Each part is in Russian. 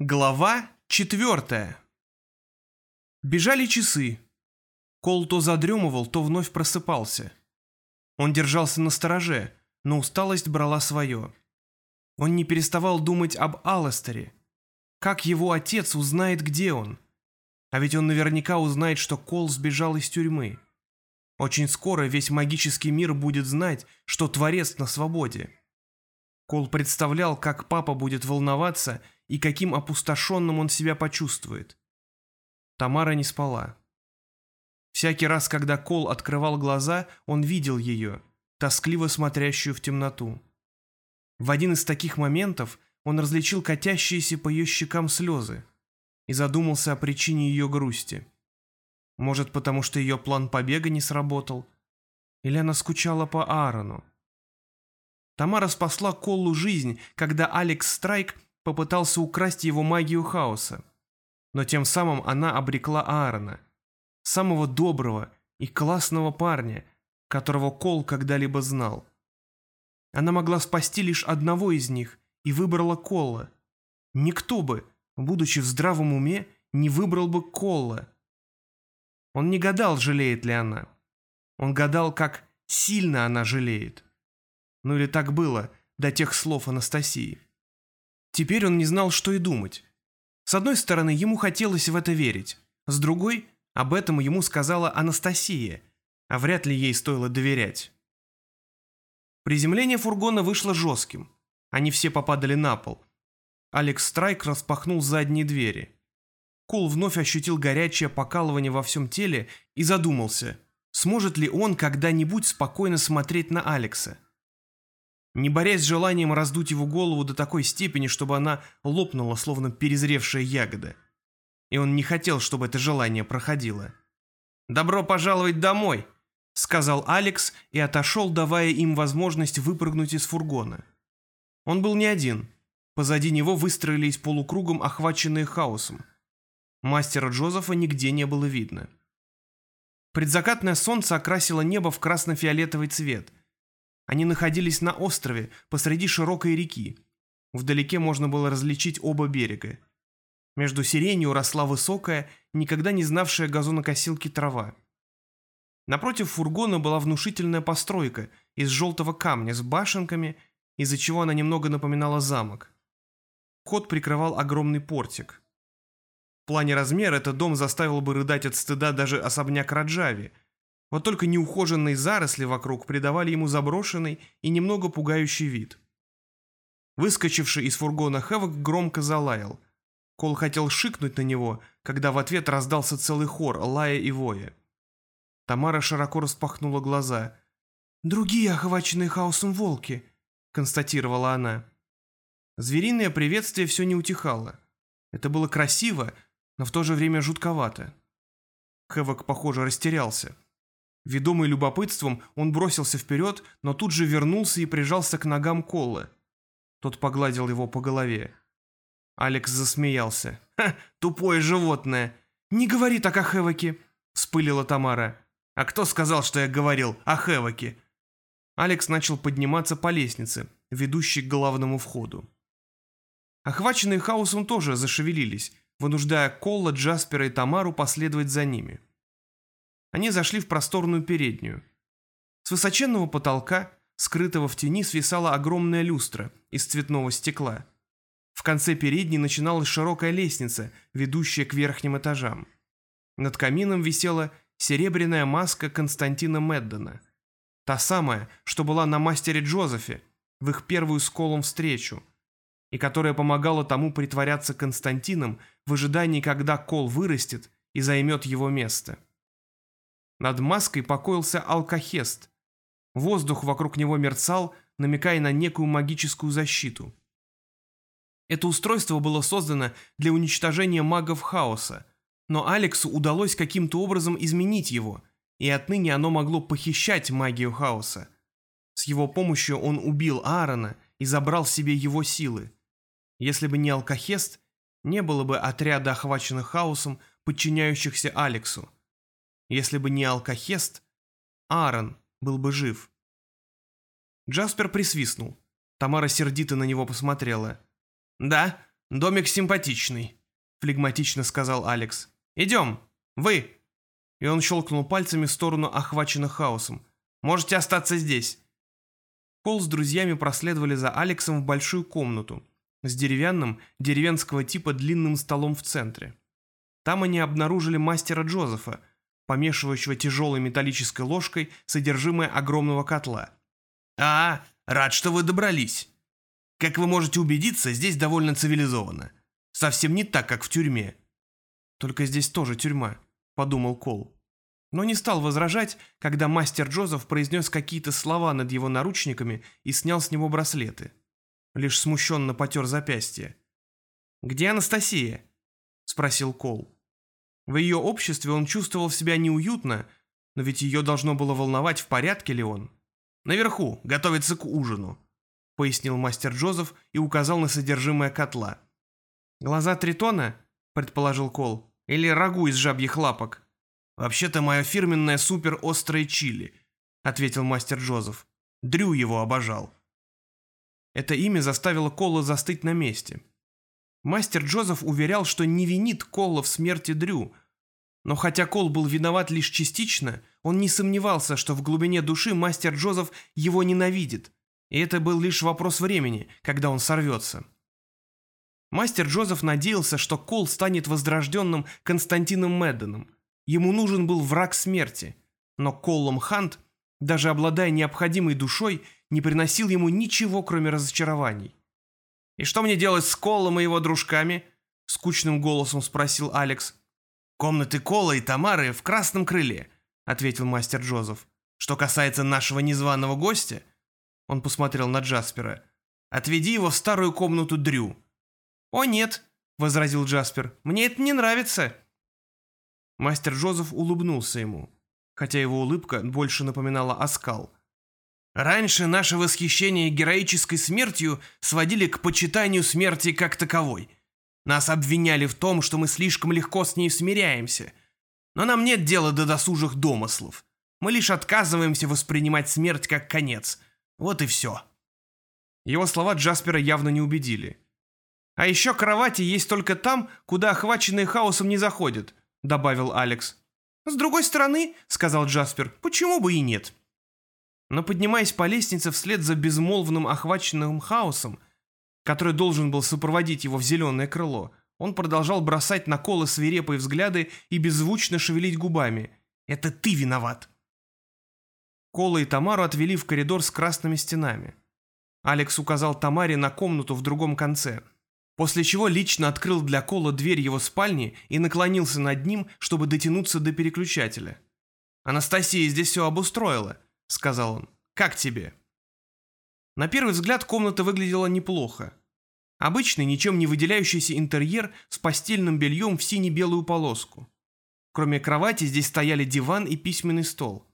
Глава четвертая. Бежали часы. Кол то задремывал, то вновь просыпался. Он держался на стороже, но усталость брала свое. Он не переставал думать об Алластере. Как его отец узнает, где он? А ведь он наверняка узнает, что Кол сбежал из тюрьмы. Очень скоро весь магический мир будет знать, что Творец на свободе. Кол представлял, как папа будет волноваться и каким опустошенным он себя почувствует. Тамара не спала. Всякий раз, когда Кол открывал глаза, он видел ее, тоскливо смотрящую в темноту. В один из таких моментов он различил катящиеся по ее щекам слезы и задумался о причине ее грусти. Может, потому что ее план побега не сработал? Или она скучала по Аарону? Тамара спасла Колу жизнь, когда Алекс Страйк попытался украсть его магию хаоса. Но тем самым она обрекла Аарона, самого доброго и классного парня, которого Кол когда-либо знал. Она могла спасти лишь одного из них и выбрала Колла. Никто бы, будучи в здравом уме, не выбрал бы Колла. Он не гадал, жалеет ли она. Он гадал, как сильно она жалеет. Ну или так было до тех слов Анастасии. Теперь он не знал, что и думать. С одной стороны, ему хотелось в это верить. С другой, об этом ему сказала Анастасия, а вряд ли ей стоило доверять. Приземление фургона вышло жестким. Они все попадали на пол. Алекс Страйк распахнул задние двери. Кол вновь ощутил горячее покалывание во всем теле и задумался, сможет ли он когда-нибудь спокойно смотреть на Алекса не борясь с желанием раздуть его голову до такой степени, чтобы она лопнула, словно перезревшая ягода. И он не хотел, чтобы это желание проходило. «Добро пожаловать домой!» — сказал Алекс и отошел, давая им возможность выпрыгнуть из фургона. Он был не один. Позади него выстроились полукругом, охваченные хаосом. Мастера Джозефа нигде не было видно. Предзакатное солнце окрасило небо в красно-фиолетовый цвет — они находились на острове, посреди широкой реки. Вдалеке можно было различить оба берега. Между сиренью росла высокая, никогда не знавшая газонокосилки трава. Напротив фургона была внушительная постройка из желтого камня с башенками, из-за чего она немного напоминала замок. Ход прикрывал огромный портик. В плане размера этот дом заставил бы рыдать от стыда даже особняк Раджави – вот только неухоженные заросли вокруг придавали ему заброшенный и немного пугающий вид. Выскочивший из фургона Хэвок громко залаял. Кол хотел шикнуть на него, когда в ответ раздался целый хор, лая и воя. Тамара широко распахнула глаза. «Другие охваченные хаосом волки», — констатировала она. Звериное приветствие все не утихало. Это было красиво, но в то же время жутковато. Хэвок, похоже, растерялся. Ведомый любопытством, он бросился вперед, но тут же вернулся и прижался к ногам Коллы. Тот погладил его по голове. Алекс засмеялся. «Ха, тупое животное! Не говори так о Хэвоке!» — вспылила Тамара. «А кто сказал, что я говорил о Хэвоке?» Алекс начал подниматься по лестнице, ведущей к главному входу. Охваченные хаосом тоже зашевелились, вынуждая Колла, Джаспера и Тамару последовать за ними. Они зашли в просторную переднюю. С высоченного потолка, скрытого в тени, свисала огромная люстра из цветного стекла. В конце передней начиналась широкая лестница, ведущая к верхним этажам. Над камином висела серебряная маска Константина Меддена. Та самая, что была на мастере Джозефе в их первую с Колом встречу, и которая помогала тому притворяться Константином в ожидании, когда Кол вырастет и займет его место. Над маской покоился алкохест. Воздух вокруг него мерцал, намекая на некую магическую защиту. Это устройство было создано для уничтожения магов хаоса, но Алексу удалось каким-то образом изменить его, и отныне оно могло похищать магию хаоса. С его помощью он убил Аарона и забрал себе его силы. Если бы не алкохест, не было бы отряда охваченных хаосом, подчиняющихся Алексу. Если бы не алкохест, Аарон был бы жив. Джаспер присвистнул. Тамара сердито на него посмотрела. «Да, «Домик симпатичный», — флегматично сказал Алекс. «Идем! Вы!» И он щелкнул пальцами в сторону охваченных хаосом. «Можете остаться здесь!» Кол с друзьями проследовали за Алексом в большую комнату с деревянным, деревенского типа длинным столом в центре. Там они обнаружили мастера Джозефа, помешивающего тяжелой металлической ложкой содержимое огромного котла. «А, рад, что вы добрались. Как вы можете убедиться, здесь довольно цивилизованно. Совсем не так, как в тюрьме». «Только здесь тоже тюрьма», — подумал Кол. Но не стал возражать, когда мастер Джозеф произнес какие-то слова над его наручниками и снял с него браслеты. Лишь смущенно потер запястье. «Где Анастасия?» — спросил Кол. В ее обществе он чувствовал себя неуютно, но ведь ее должно было волновать, в порядке ли он. «Наверху, готовится к ужину», — пояснил мастер Джозеф и указал на содержимое котла. «Глаза тритона?» — предположил Кол. «Или рагу из жабьих лапок?» «Вообще-то мое фирменное супер-острое чили», — ответил мастер Джозеф. «Дрю его обожал». Это имя заставило Кола застыть на месте. Мастер Джозеф уверял, что не винит Кола в смерти Дрю, но хотя Кол был виноват лишь частично, он не сомневался, что в глубине души мастер Джозеф его ненавидит, и это был лишь вопрос времени, когда он сорвется. Мастер Джозеф надеялся, что Кол станет возрожденным Константином Мэдденом. Ему нужен был враг смерти, но Коллом Хант, даже обладая необходимой душой, не приносил ему ничего, кроме разочарований. «И что мне делать с Колом и его дружками?» — скучным голосом спросил Алекс. «Комнаты Кола и Тамары в красном крыле», — ответил мастер Джозеф. «Что касается нашего незваного гостя...» Он посмотрел на Джаспера. «Отведи его в старую комнату Дрю». «О, нет», — возразил Джаспер, — «мне это не нравится». Мастер Джозеф улыбнулся ему, хотя его улыбка больше напоминала оскал. Раньше наше восхищение героической смертью сводили к почитанию смерти как таковой. Нас обвиняли в том, что мы слишком легко с ней смиряемся. Но нам нет дела до досужих домыслов. Мы лишь отказываемся воспринимать смерть как конец. Вот и все. Его слова Джаспера явно не убедили. «А еще кровати есть только там, куда охваченные хаосом не заходят», — добавил Алекс. «С другой стороны», — сказал Джаспер, — «почему бы и нет?» Но поднимаясь по лестнице вслед за безмолвным охваченным хаосом, который должен был сопроводить его в зеленое крыло, он продолжал бросать на колы свирепые взгляды и беззвучно шевелить губами. «Это ты виноват!» Кола и Тамару отвели в коридор с красными стенами. Алекс указал Тамаре на комнату в другом конце, после чего лично открыл для Кола дверь его спальни и наклонился над ним, чтобы дотянуться до переключателя. «Анастасия здесь все обустроила», — сказал он. «Как тебе?» На первый взгляд комната выглядела неплохо. Обычный, ничем не выделяющийся интерьер с постельным бельем в сине-белую полоску. Кроме кровати здесь стояли диван и письменный стол.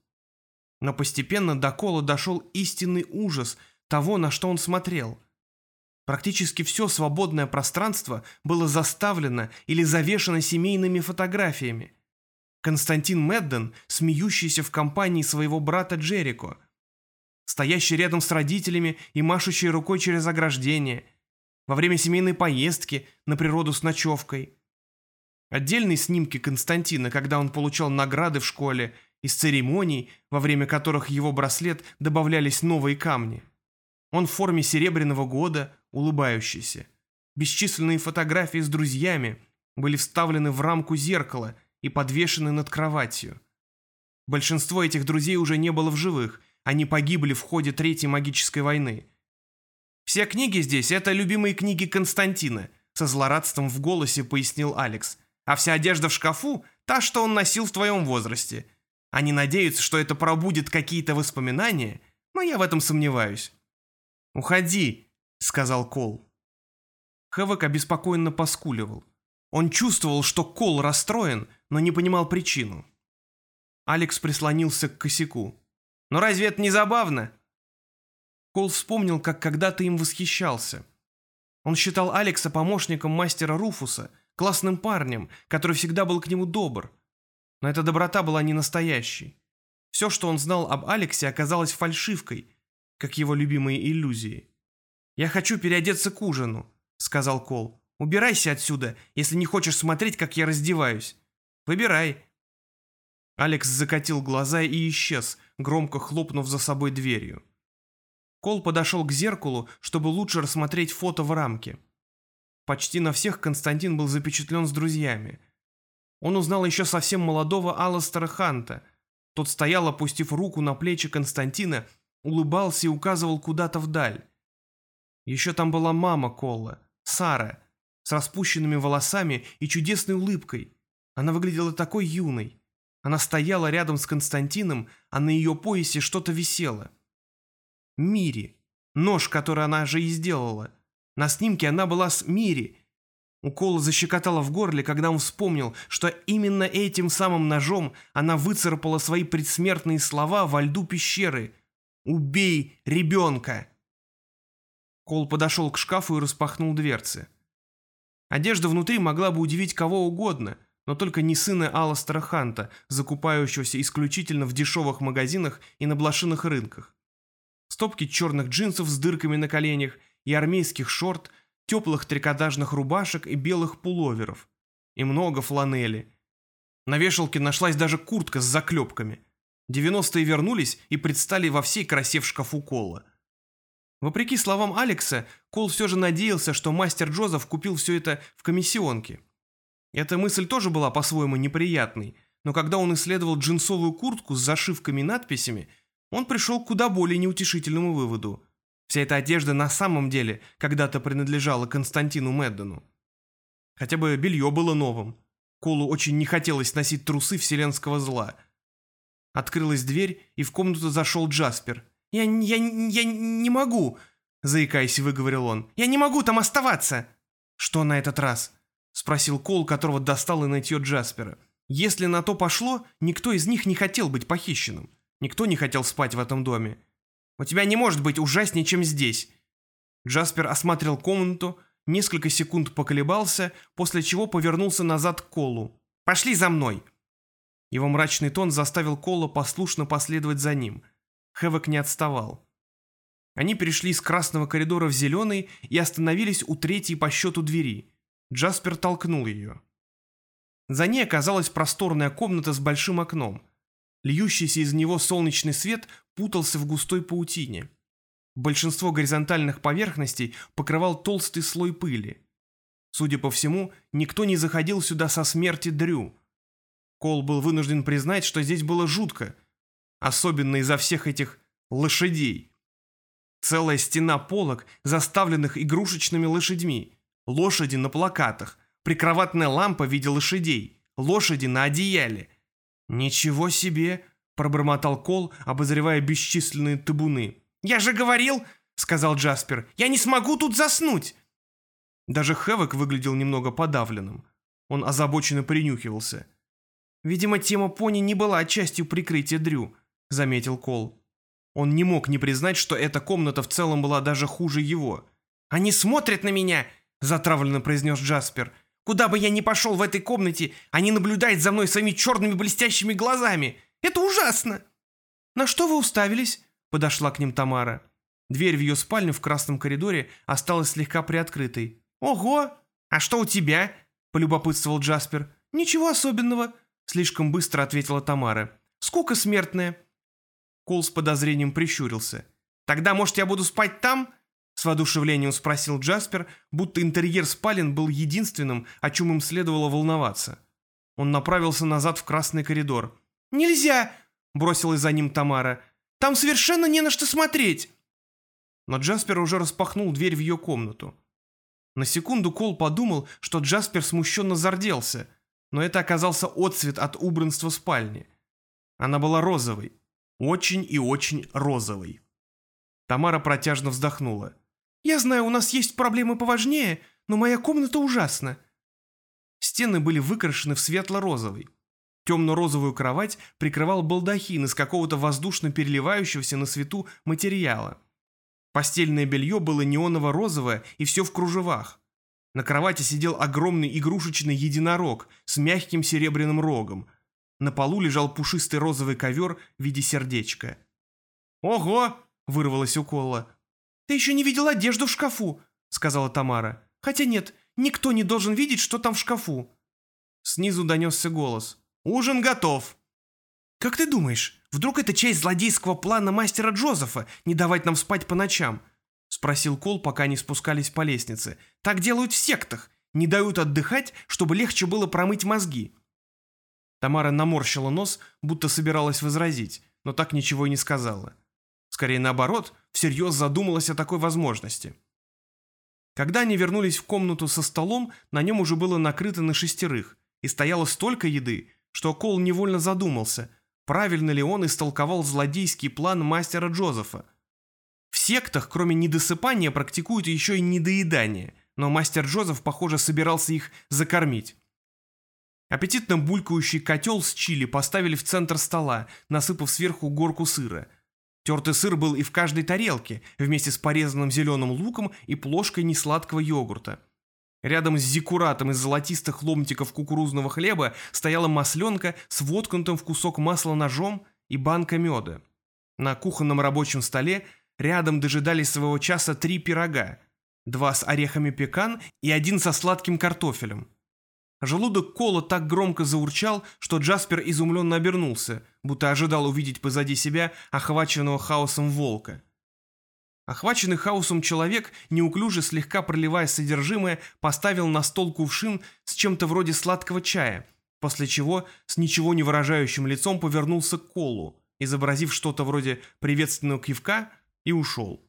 Но постепенно до Кола дошел истинный ужас того, на что он смотрел. Практически все свободное пространство было заставлено или завешено семейными фотографиями. Константин Медден, смеющийся в компании своего брата Джерико, стоящий рядом с родителями и машущий рукой через ограждение, во время семейной поездки на природу с ночевкой. Отдельные снимки Константина, когда он получал награды в школе, из церемоний, во время которых его браслет добавлялись новые камни. Он в форме серебряного года, улыбающийся. Бесчисленные фотографии с друзьями были вставлены в рамку зеркала – и подвешены над кроватью. Большинство этих друзей уже не было в живых, они погибли в ходе Третьей магической войны. «Все книги здесь — это любимые книги Константина», со злорадством в голосе пояснил Алекс. «А вся одежда в шкафу — та, что он носил в твоем возрасте. Они надеются, что это пробудет какие-то воспоминания, но я в этом сомневаюсь». «Уходи», — сказал Кол. Хэвок обеспокоенно поскуливал. Он чувствовал, что Кол расстроен, но не понимал причину. Алекс прислонился к косяку. «Но разве это не забавно?» Кол вспомнил, как когда-то им восхищался. Он считал Алекса помощником мастера Руфуса, классным парнем, который всегда был к нему добр. Но эта доброта была не настоящей. Все, что он знал об Алексе, оказалось фальшивкой, как его любимые иллюзии. «Я хочу переодеться к ужину», — сказал Кол. Убирайся отсюда, если не хочешь смотреть, как я раздеваюсь. Выбирай». Алекс закатил глаза и исчез, громко хлопнув за собой дверью. Кол подошел к зеркалу, чтобы лучше рассмотреть фото в рамке. Почти на всех Константин был запечатлен с друзьями. Он узнал еще совсем молодого Алластера Ханта. Тот стоял, опустив руку на плечи Константина, улыбался и указывал куда-то вдаль. Еще там была мама Колла, Сара, с распущенными волосами и чудесной улыбкой. Она выглядела такой юной. Она стояла рядом с Константином, а на ее поясе что-то висело. Мири. Нож, который она же и сделала. На снимке она была с Мири. Укол защекотала в горле, когда он вспомнил, что именно этим самым ножом она выцарапала свои предсмертные слова во льду пещеры. «Убей ребенка!» Кол подошел к шкафу и распахнул дверцы. Одежда внутри могла бы удивить кого угодно, но только не сына Алластера Ханта, закупающегося исключительно в дешевых магазинах и на блошиных рынках. Стопки черных джинсов с дырками на коленях и армейских шорт, теплых трикотажных рубашек и белых пуловеров. И много фланели. На вешалке нашлась даже куртка с заклепками. Девяностые вернулись и предстали во всей красе в шкафу Кола. Вопреки словам Алекса, Кол все же надеялся, что мастер Джозеф купил все это в комиссионке. Эта мысль тоже была по-своему неприятной, но когда он исследовал джинсовую куртку с зашивками и надписями, он пришел к куда более неутешительному выводу. Вся эта одежда на самом деле когда-то принадлежала Константину Меддену. Хотя бы белье было новым. Колу очень не хотелось носить трусы вселенского зла. Открылась дверь, и в комнату зашел Джаспер. «Я, я, я не могу!» – заикаясь, выговорил он. «Я не могу там оставаться!» «Что на этот раз?» Спросил Кол, которого достал и нытье Джаспера. Если на то пошло, никто из них не хотел быть похищенным. Никто не хотел спать в этом доме. У тебя не может быть ужаснее, чем здесь. Джаспер осмотрел комнату, несколько секунд поколебался, после чего повернулся назад к Колу. «Пошли за мной!» Его мрачный тон заставил Кола послушно последовать за ним. Хэвок не отставал. Они перешли из красного коридора в зеленый и остановились у третьей по счету двери. Джаспер толкнул ее. За ней оказалась просторная комната с большим окном. Льющийся из него солнечный свет путался в густой паутине. Большинство горизонтальных поверхностей покрывал толстый слой пыли. Судя по всему, никто не заходил сюда со смерти Дрю. Кол был вынужден признать, что здесь было жутко, особенно из-за всех этих лошадей. Целая стена полок, заставленных игрушечными лошадьми, лошади на плакатах, прикроватная лампа в виде лошадей, лошади на одеяле. «Ничего себе!» – пробормотал Кол, обозревая бесчисленные табуны. «Я же говорил!» – сказал Джаспер. «Я не смогу тут заснуть!» Даже Хэвок выглядел немного подавленным. Он озабоченно принюхивался. «Видимо, тема пони не была частью прикрытия Дрю», — заметил Кол. Он не мог не признать, что эта комната в целом была даже хуже его. «Они смотрят на меня!» Затравленно произнес Джаспер. «Куда бы я ни пошел в этой комнате, они наблюдают за мной своими черными блестящими глазами. Это ужасно!» «На что вы уставились?» — подошла к ним Тамара. Дверь в ее спальню в красном коридоре осталась слегка приоткрытой. «Ого! А что у тебя?» — полюбопытствовал Джаспер. «Ничего особенного», — слишком быстро ответила Тамара. «Скука смертная». Кол с подозрением прищурился. «Тогда, может, я буду спать там?» С воодушевлением спросил Джаспер, будто интерьер спален был единственным, о чем им следовало волноваться. Он направился назад в красный коридор. «Нельзя!» – бросилась за ним Тамара. «Там совершенно не на что смотреть!» Но Джаспер уже распахнул дверь в ее комнату. На секунду Кол подумал, что Джаспер смущенно зарделся, но это оказался отцвет от убранства спальни. Она была розовой. Очень и очень розовой. Тамара протяжно вздохнула. «Я знаю, у нас есть проблемы поважнее, но моя комната ужасна». Стены были выкрашены в светло-розовый. Темно-розовую кровать прикрывал балдахин из какого-то воздушно переливающегося на свету материала. Постельное белье было неоново-розовое и все в кружевах. На кровати сидел огромный игрушечный единорог с мягким серебряным рогом. На полу лежал пушистый розовый ковер в виде сердечка. «Ого!» — вырвалось у Колла. «Ты еще не видел одежду в шкафу», — сказала Тамара. «Хотя нет, Никто не должен видеть, что там в шкафу». Снизу донесся голос. «Ужин готов!» «Как ты думаешь, вдруг это часть злодейского плана мастера Джозефа не давать нам спать по ночам?» Спросил Кол, пока они спускались по лестнице. «Так делают в сектах. Не дают отдыхать, чтобы легче было промыть мозги». Тамара наморщила нос, будто собиралась возразить, но так ничего и не сказала. Скорее наоборот, всерьез задумалась о такой возможности. Когда они вернулись в комнату со столом, на нем уже было накрыто на шестерых, и стояло столько еды, что Кол невольно задумался, правильно ли он истолковал злодейский план мастера Джозефа. В сектах, кроме недосыпания, практикуют еще и недоедание, но мастер Джозеф, похоже, собирался их закормить. Аппетитно булькающий котел с чили поставили в центр стола, насыпав сверху горку сыра. Тертый сыр был и в каждой тарелке, вместе с порезанным зеленым луком и плошкой несладкого йогурта. Рядом с зиккуратом из золотистых ломтиков кукурузного хлеба стояла масленка с воткнутым в кусок масла ножом и банка меда. На кухонном рабочем столе рядом дожидались своего часа три пирога, два с орехами пекан и один со сладким картофелем. Желудок Кола так громко заурчал, что Джаспер изумленно обернулся, будто ожидал увидеть позади себя охваченного хаосом волка. Охваченный хаосом человек, неуклюже слегка проливая содержимое, поставил на стол кувшин с чем-то вроде сладкого чая, после чего с ничего не выражающим лицом повернулся к Колу, изобразив что-то вроде приветственного кивка, и ушел.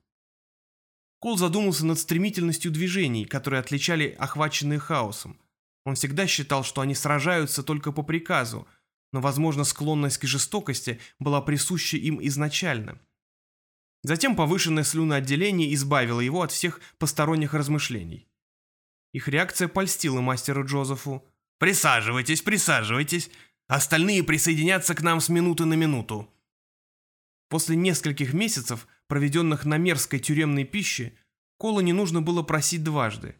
Кол задумался над стремительностью движений, которые отличали охваченные хаосом. Он всегда считал, что они сражаются только по приказу, но, возможно, склонность к жестокости была присуща им изначально – Затем повышенное слюноотделение избавило его от всех посторонних размышлений. Их реакция польстила мастеру Джозефу. «Присаживайтесь, присаживайтесь. Остальные присоединятся к нам с минуты на минуту». После нескольких месяцев, проведенных на мерзкой тюремной пище, Кола не нужно было просить дважды.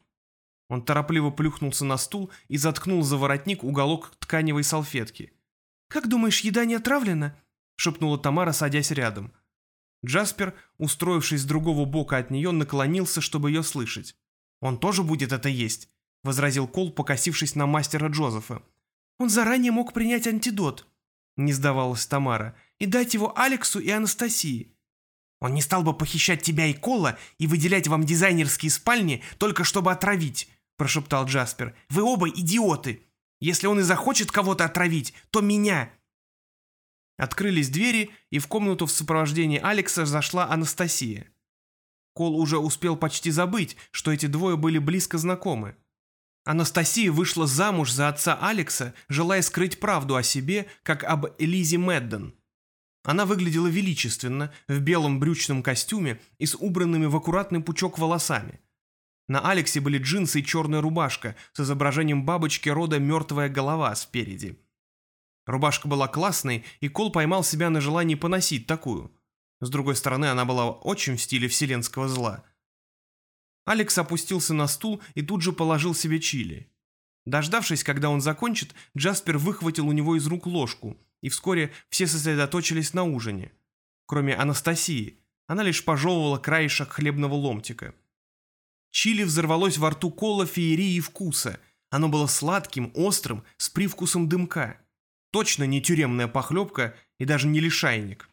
Он торопливо плюхнулся на стул и заткнул за воротник уголок тканевой салфетки. «Как думаешь, еда не отравлена?» — шепнула Тамара, садясь рядом. Джаспер, устроившись с другого бока от нее, наклонился, чтобы ее слышать. «Он тоже будет это есть», — возразил Кол, покосившись на мастера Джозефа. «Он заранее мог принять антидот», — не сдавалась Тамара, «и дать его Алексу и Анастасии». «Он не стал бы похищать тебя и Кола и выделять вам дизайнерские спальни, только чтобы отравить», — прошептал Джаспер. «Вы оба идиоты. Если он и захочет кого-то отравить, то меня, Открылись двери, и в комнату в сопровождении Алекса зашла Анастасия. Кол уже успел почти забыть, что эти двое были близко знакомы. Анастасия вышла замуж за отца Алекса, желая скрыть правду о себе, как об Элизе Медден. Она выглядела величественно, в белом брючном костюме и с убранными в аккуратный пучок волосами. На Алексе были джинсы и черная рубашка с изображением бабочки рода «Мертвая голова» спереди. Рубашка была классной, и Кол поймал себя на желании поносить такую. С другой стороны, она была очень в стиле вселенского зла. Алекс опустился на стул и тут же положил себе чили. Дождавшись, когда он закончит, Джаспер выхватил у него из рук ложку, и вскоре все сосредоточились на ужине. Кроме Анастасии, она лишь пожевывала краешек хлебного ломтика. Чили взорвалось во рту Кола феерии вкуса. Оно было сладким, острым, с привкусом дымка. Точно не тюремная похлебка и даже не лишайник.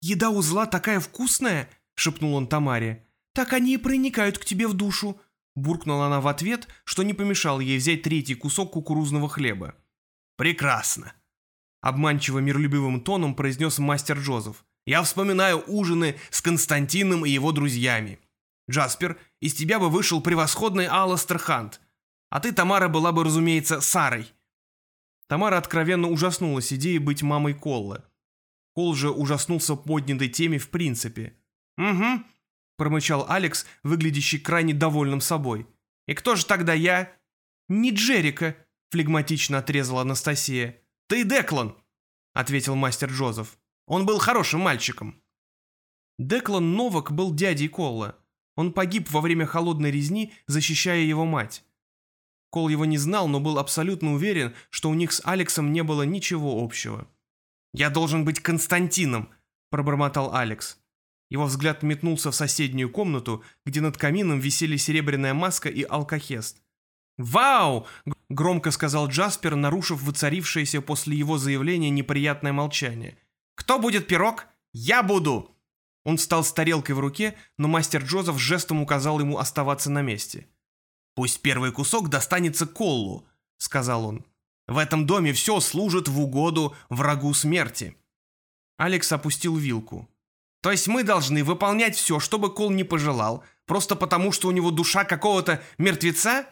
«Еда у зла такая вкусная!» — шепнул он Тамаре. «Так они и проникают к тебе в душу!» Буркнула она в ответ, что не помешало ей взять третий кусок кукурузного хлеба. «Прекрасно!» Обманчиво миролюбивым тоном произнес мастер Джозеф. «Я вспоминаю ужины с Константином и его друзьями. Джаспер, из тебя бы вышел превосходный Алластер Хант. А ты, Тамара, была бы, разумеется, Сарой. Тамара откровенно ужаснулась идее быть мамой Колла. Кол же ужаснулся поднятой теме в принципе. «Угу», — промычал Алекс, выглядящий крайне довольным собой. «И кто же тогда я?» «Не Джерика», — флегматично отрезала Анастасия. «Ты Деклан», — ответил мастер Джозеф. «Он был хорошим мальчиком». Деклан Новак был дядей Колла. Он погиб во время холодной резни, защищая его мать. Кол его не знал, но был абсолютно уверен, что у них с Алексом не было ничего общего. «Я должен быть Константином», – пробормотал Алекс. Его взгляд метнулся в соседнюю комнату, где над камином висели серебряная маска и алкохест. «Вау!» — громко сказал Джаспер, нарушив воцарившееся после его заявления неприятное молчание. «Кто будет пирог? Я буду!» Он встал с тарелкой в руке, но мастер Джозеф жестом указал ему оставаться на месте. «Пусть первый кусок достанется Коллу», — сказал он. «В этом доме все служит в угоду врагу смерти». Алекс опустил вилку. «То есть мы должны выполнять все, что бы Кол не пожелал, просто потому, что у него душа какого-то мертвеца?»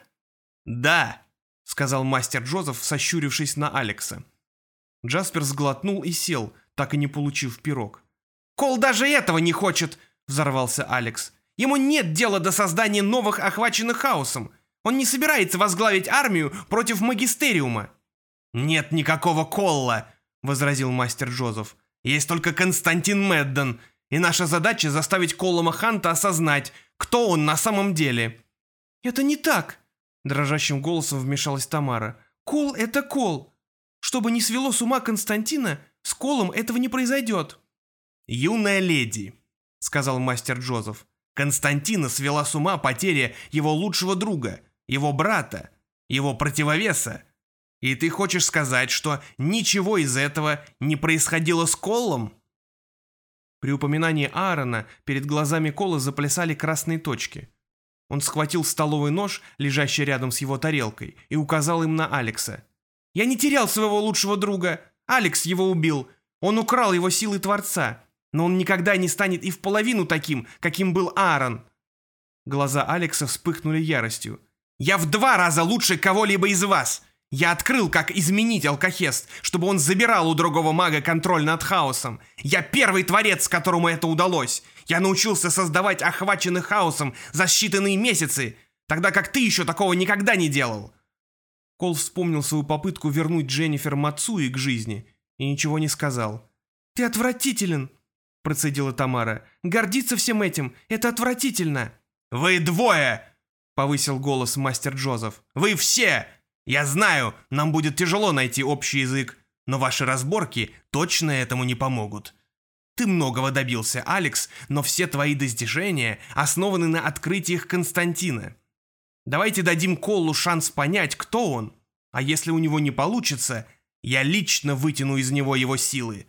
«Да», — сказал мастер Джозеф, сощурившись на Алекса. Джаспер сглотнул и сел, так и не получив пирог. «Кол даже этого не хочет!» — взорвался Алекс. «Ему нет дела до создания новых, охваченных хаосом. Он не собирается возглавить армию против магистериума». «Нет никакого Колла!» — возразил мастер Джозеф. «Есть только Константин Медден, и наша задача заставить Коллома Ханта осознать, кто он на самом деле». «Это не так!» Дрожащим голосом вмешалась Тамара. «Кол — это кол. Чтобы не свело с ума Константина, с колом этого не произойдет». «Юная леди», — сказал мастер Джозеф. «Константина свела с ума потеря его лучшего друга, его брата, его противовеса. И ты хочешь сказать, что ничего из этого не происходило с Колом?» При упоминании Аарона перед глазами Кола заплясали красные точки. Он схватил столовый нож, лежащий рядом с его тарелкой, и указал им на Алекса. «Я не терял своего лучшего друга. Алекс его убил. Он украл его силы Творца. Но он никогда не станет и в половину таким, каким был Аарон». Глаза Алекса вспыхнули яростью. «Я в два раза лучше кого-либо из вас! Я открыл, как изменить алкохест, чтобы он забирал у другого мага контроль над хаосом. Я первый творец, которому это удалось. Я научился создавать охваченных хаосом за считанные месяцы, тогда как ты еще такого никогда не делал. Кол вспомнил свою попытку вернуть Дженнифер Мацуи к жизни и ничего не сказал. «Ты отвратителен!» – процедила Тамара. «Гордиться всем этим – это отвратительно!» «Вы двое!» – повысил голос мастер Джозеф. «Вы все! Я знаю, нам будет тяжело найти общий язык, но ваши разборки точно этому не помогут. Ты многого добился, Алекс, но все твои достижения основаны на открытиях Константина. Давайте дадим Колу шанс понять, кто он, а если у него не получится, я лично вытяну из него его силы.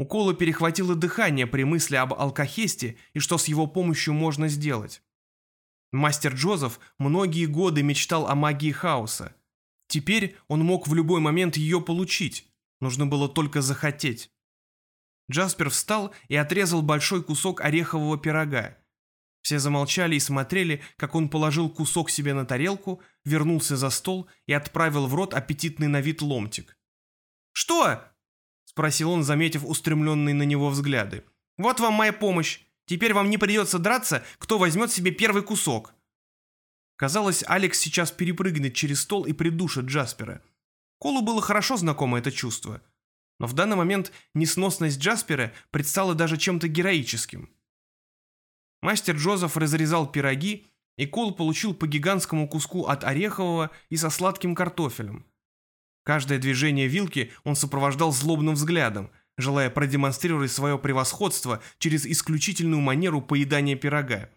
У Кола перехватило дыхание при мысли об алкохесте и что с его помощью можно сделать. Мастер Джозеф многие годы мечтал о магии хаоса. Теперь он мог в любой момент ее получить, нужно было только захотеть. Джаспер встал и отрезал большой кусок орехового пирога. Все замолчали и смотрели, как он положил кусок себе на тарелку, вернулся за стол и отправил в рот аппетитный на вид ломтик. «Что?» – спросил он, заметив устремленные на него взгляды. «Вот вам моя помощь. Теперь вам не придется драться, кто возьмет себе первый кусок». Казалось, Алекс сейчас перепрыгнет через стол и придушит Джаспера. Колу было хорошо знакомо это чувство. Но в данный момент несносность Джаспера предстала даже чем-то героическим. Мастер Джозеф разрезал пироги, и Кол получил по гигантскому куску от орехового и со сладким картофелем. Каждое движение вилки он сопровождал злобным взглядом, желая продемонстрировать свое превосходство через исключительную манеру поедания пирога.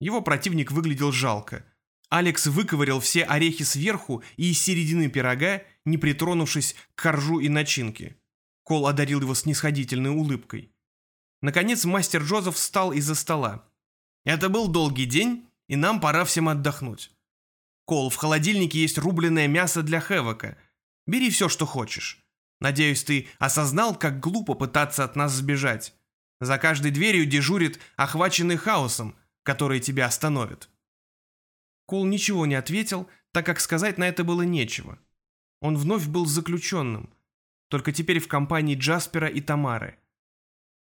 Его противник выглядел жалко. Алекс выковырял все орехи сверху и из середины пирога, не притронувшись к коржу и начинке. Кол одарил его снисходительной улыбкой. Наконец мастер Джозеф встал из-за стола. «Это был долгий день, и нам пора всем отдохнуть. Кол, в холодильнике есть рубленное мясо для Хэвока. Бери все, что хочешь. Надеюсь, ты осознал, как глупо пытаться от нас сбежать. За каждой дверью дежурит охваченный хаосом, который тебя остановит». Кол ничего не ответил, так как сказать на это было нечего. Он вновь был заключенным, только теперь в компании Джаспера и Тамары.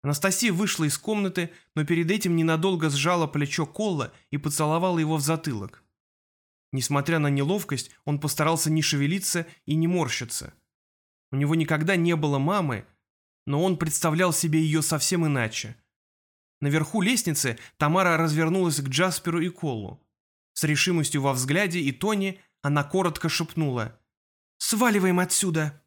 Анастасия вышла из комнаты, но перед этим ненадолго сжала плечо Колла и поцеловала его в затылок. Несмотря на неловкость, он постарался не шевелиться и не морщиться. У него никогда не было мамы, но он представлял себе ее совсем иначе. Наверху лестницы Тамара развернулась к Джасперу и Колу. С решимостью во взгляде и тоне она коротко шепнула «Сваливаем отсюда!»